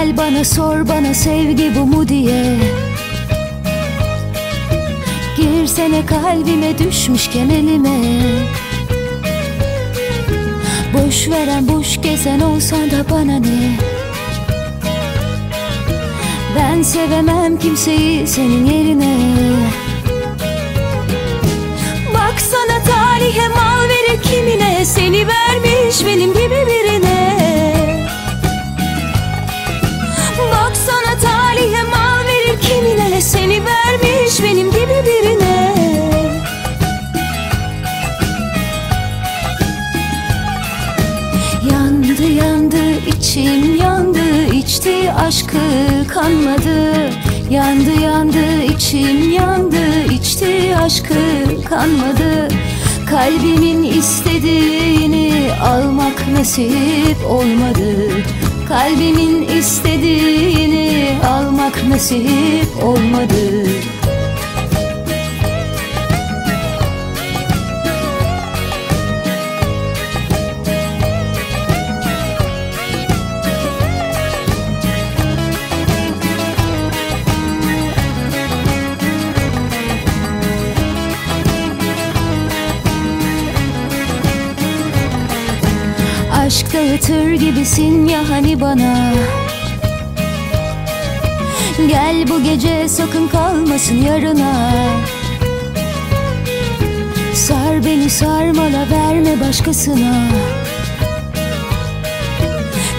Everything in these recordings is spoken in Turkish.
bana sor bana sevgi bu mu diye. Girsene kalbime düşmüşken elime. Boş veren boş gezen olsan da bana ne? Ben sevemem kimseyi senin yerine. Baksana talihe içim yandı içti aşkı kanmadı. Yandı yandı içim yandı içti aşkı kanmadı. Kalbimin istediğini almak nasip olmadı. Kalbimin istediğini almak nasip olmadı dağıtır gibisin ya hani bana? Gel bu gece sakın kalmasın yarına. Sar beni sarmala verme başkasına.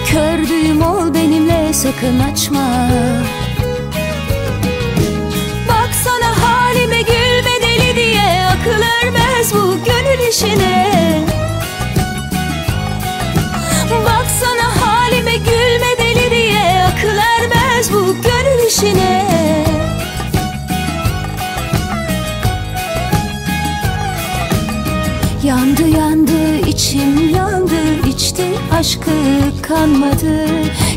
Kördüğüm ol benimle sakın açma. Baksana halime gülme deli diye Akıl ermez bu gönül işine aşkı kanmadı.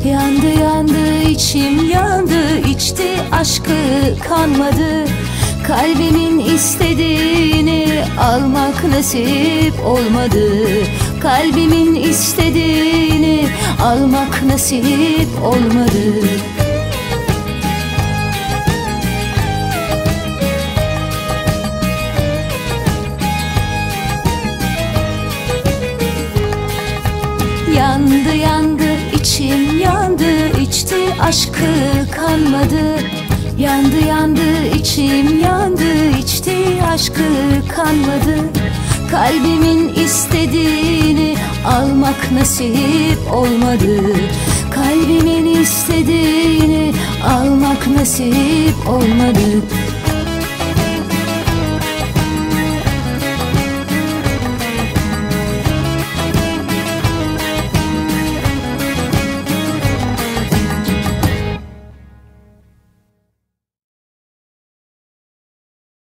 Yandı yandı içim yandı. İçti aşkı kanmadı. Kalbimin istediğini almak nasip olmadı. Kalbimin istediğini almak nasip olmadı Yandı yandı içim yandı içti aşkı kanmadı Yandı yandı içim yandı içti aşkı kanmadı Kalbimin istediğini almak nasip olmadı. Kalbimin istediğini almak nasip olmadı